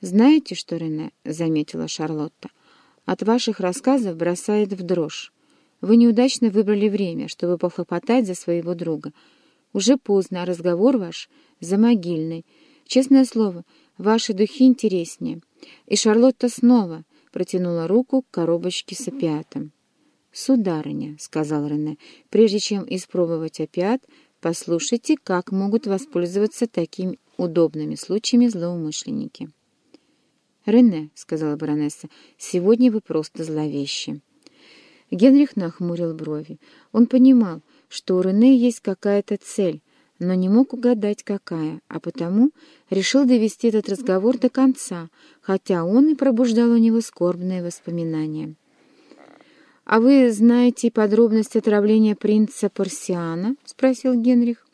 «Знаете что, Рене?» — заметила Шарлотта. «От ваших рассказов бросает в дрожь. Вы неудачно выбрали время, чтобы похлопотать за своего друга. Уже поздно, а разговор ваш замогильный. Честное слово, ваши духи интереснее». И Шарлотта снова протянула руку к коробочке с опиатом. «Сударыня», — сказал Рене, — «прежде чем испробовать опиат, послушайте, как могут воспользоваться такими удобными случаями злоумышленники». «Рене», — сказала баронесса, — «сегодня вы просто зловещи». Генрих нахмурил брови. Он понимал, что у Рене есть какая-то цель, но не мог угадать, какая, а потому решил довести этот разговор до конца, хотя он и пробуждал у него скорбные воспоминания. «А вы знаете подробности отравления принца Парсиана?» — спросил Генрих.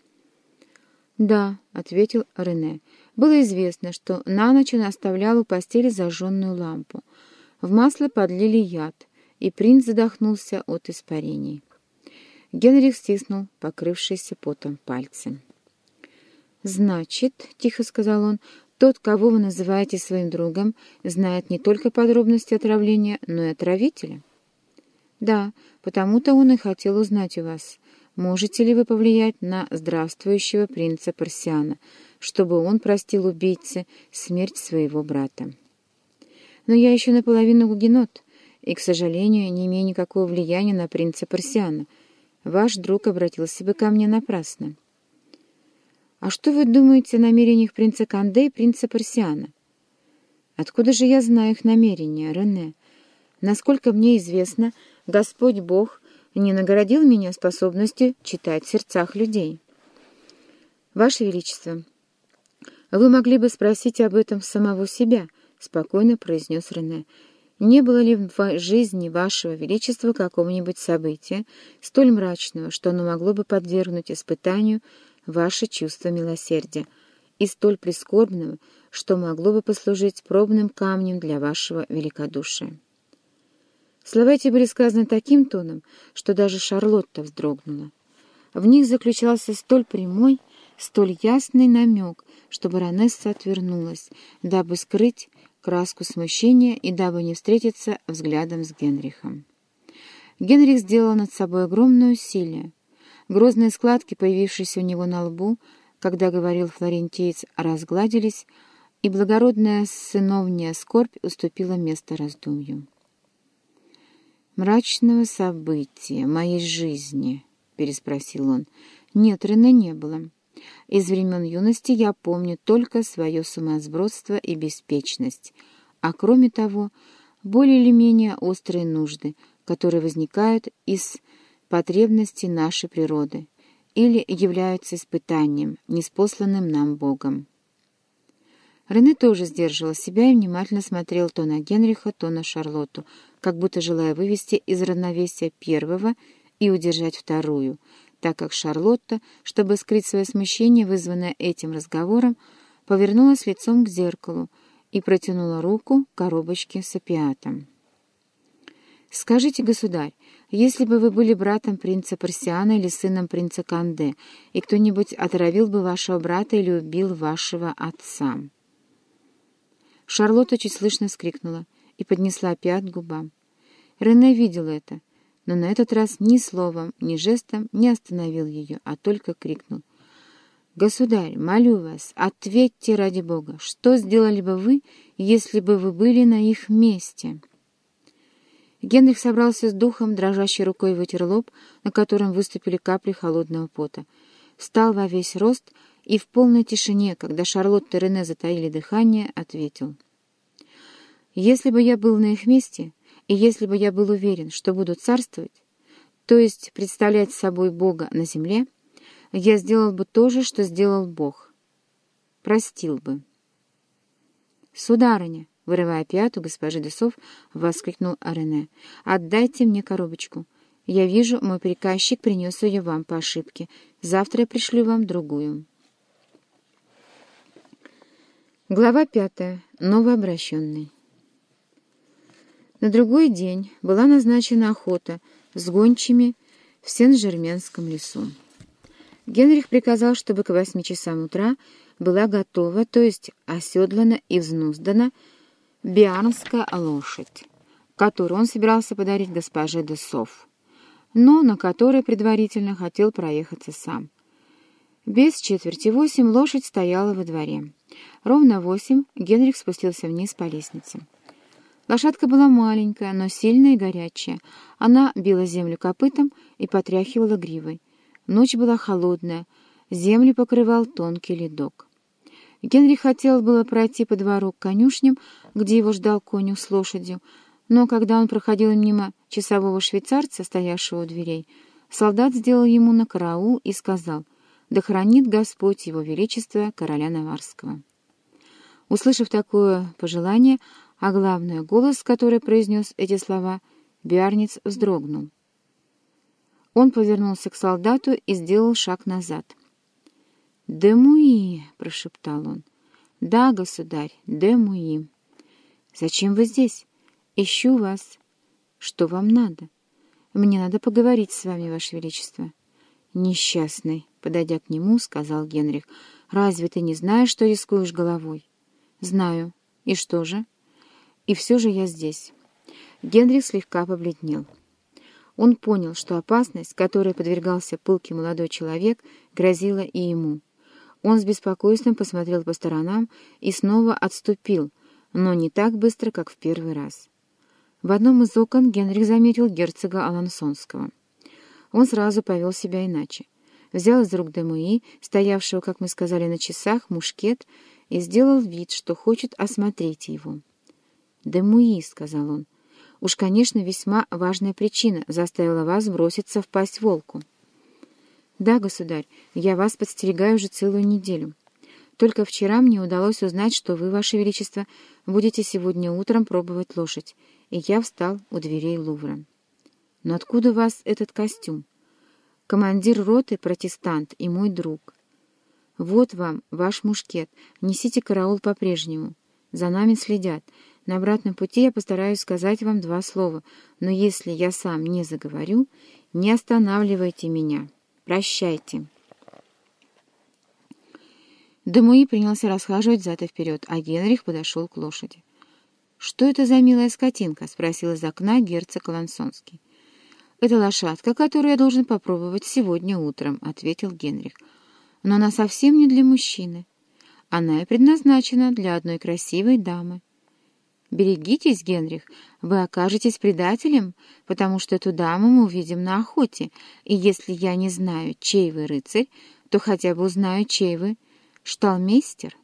«Да», — ответил Рене. Было известно, что на ночь он оставлял у постели зажженную лампу. В масло подлили яд, и принц задохнулся от испарений. Генрих стиснул покрывшиеся потом пальцы. «Значит, — тихо сказал он, — тот, кого вы называете своим другом, знает не только подробности отравления, но и отравителя». «Да, потому-то он и хотел узнать у вас, можете ли вы повлиять на здравствующего принца Парсиана, чтобы он простил убийце смерть своего брата. Но я еще наполовину гугенот, и, к сожалению, не имею никакого влияния на принца Парсиана. Ваш друг обратился бы ко мне напрасно». «А что вы думаете о намерениях принца Канде и принца Парсиана?» «Откуда же я знаю их намерения, Рене? Насколько мне известно, — Господь Бог не наградил меня способностью читать в сердцах людей. Ваше Величество, вы могли бы спросить об этом самого себя, спокойно произнес Рене. Не было ли в жизни Вашего Величества какого-нибудь события, столь мрачного, что оно могло бы подвергнуть испытанию ваше чувство милосердия, и столь прискорбного, что могло бы послужить пробным камнем для вашего великодушия? Слова эти были сказаны таким тоном, что даже Шарлотта вздрогнула. В них заключался столь прямой, столь ясный намек, что баронесса отвернулась, дабы скрыть краску смущения и дабы не встретиться взглядом с Генрихом. Генрих сделал над собой огромное усилие. Грозные складки, появившиеся у него на лбу, когда говорил флорентиец, разгладились, и благородная сыновняя скорбь уступила место раздумью мрачного события моей жизни?» — переспросил он. «Нет, Рене не было. Из времен юности я помню только свое сумасбродство и беспечность, а кроме того, более или менее острые нужды, которые возникают из потребностей нашей природы или являются испытанием, неспосланным нам Богом. Рене тоже сдерживал себя и внимательно смотрел то на Генриха, то на Шарлотту, как будто желая вывести из равновесия первого и удержать вторую, так как Шарлотта, чтобы скрыть свое смущение, вызванное этим разговором, повернулась лицом к зеркалу и протянула руку к коробочке с опиатом. «Скажите, государь, если бы вы были братом принца Парсиана или сыном принца Канде, и кто-нибудь отравил бы вашего брата или убил вашего отца?» Шарлотта чуть слышно вскрикнула и поднесла опять к губам. Рене видел это, но на этот раз ни словом, ни жестом не остановил ее, а только крикнул. «Государь, молю вас, ответьте ради Бога, что сделали бы вы, если бы вы были на их месте?» Генрих собрался с духом, дрожащей рукой вытер лоб, на котором выступили капли холодного пота. Встал во весь рост и в полной тишине, когда Шарлотта и Рене затаили дыхание, ответил. «Если бы я был на их месте, и если бы я был уверен, что буду царствовать, то есть представлять собой Бога на земле, я сделал бы то же, что сделал Бог. Простил бы». «Сударыня!» — вырывая пяту госпожи Десов, воскликнул Рене. «Отдайте мне коробочку. Я вижу, мой приказчик принес ее вам по ошибке. Завтра я пришлю вам другую». Глава пятая. Новообращенный. На другой день была назначена охота с гончими в Сен-Жерменском лесу. Генрих приказал, чтобы к восьми часам утра была готова, то есть оседлана и взнуздана, биарнская лошадь, которую он собирался подарить госпоже де Соф, но на которой предварительно хотел проехаться сам. Без четверти восемь лошадь стояла во дворе. Ровно восемь Генрих спустился вниз по лестнице. Лошадка была маленькая, но сильная и горячая. Она била землю копытом и потряхивала гривой. Ночь была холодная, землю покрывал тонкий ледок. Генрих хотел было пройти по двору к конюшням, где его ждал конюх с лошадью, но когда он проходил мимо часового швейцарца, стоявшего у дверей, солдат сделал ему на караул и сказал «Да хранит Господь его величество короля Наварского». Услышав такое пожелание, а главное, голос, который произнес эти слова, Биарниц вздрогнул. Он повернулся к солдату и сделал шаг назад. «Демуи!» — прошептал он. «Да, государь, демуи!» «Зачем вы здесь? Ищу вас. Что вам надо? Мне надо поговорить с вами, ваше величество». «Несчастный», — подойдя к нему, сказал Генрих, — «разве ты не знаешь, что рискуешь головой?» «Знаю. И что же?» «И все же я здесь». Генрих слегка побледнел. Он понял, что опасность, которой подвергался пылкий молодой человек, грозила и ему. Он с беспокойством посмотрел по сторонам и снова отступил, но не так быстро, как в первый раз. В одном из окон Генрих заметил герцога Алансонского. Он сразу повел себя иначе. Взял из рук Демуи, стоявшего, как мы сказали, на часах, мушкет, и сделал вид, что хочет осмотреть его. «Демуи», — сказал он, Уж, конечно, весьма важная причина заставила вас броситься в пасть волку. Да, государь, я вас подстерегаю уже целую неделю. Только вчера мне удалось узнать, что вы, ваше величество, будете сегодня утром пробовать лошадь, и я встал у дверей Лувра. Но откуда у вас этот костюм? Командир роты — протестант и мой друг. Вот вам ваш мушкет, несите караул по-прежнему. За нами следят. На обратном пути я постараюсь сказать вам два слова, но если я сам не заговорю, не останавливайте меня. Прощайте. Демуи принялся расхаживать взад и вперед, а Генрих подошел к лошади. «Что это за милая скотинка?» — спросил из окна герцог Лансонский. «Это лошадка, которую я должен попробовать сегодня утром», — ответил Генрих. «Но она совсем не для мужчины. Она и предназначена для одной красивой дамы». «Берегитесь, Генрих, вы окажетесь предателем, потому что эту даму мы увидим на охоте, и если я не знаю, чей вы рыцарь, то хотя бы узнаю, чей вы шталмейстер».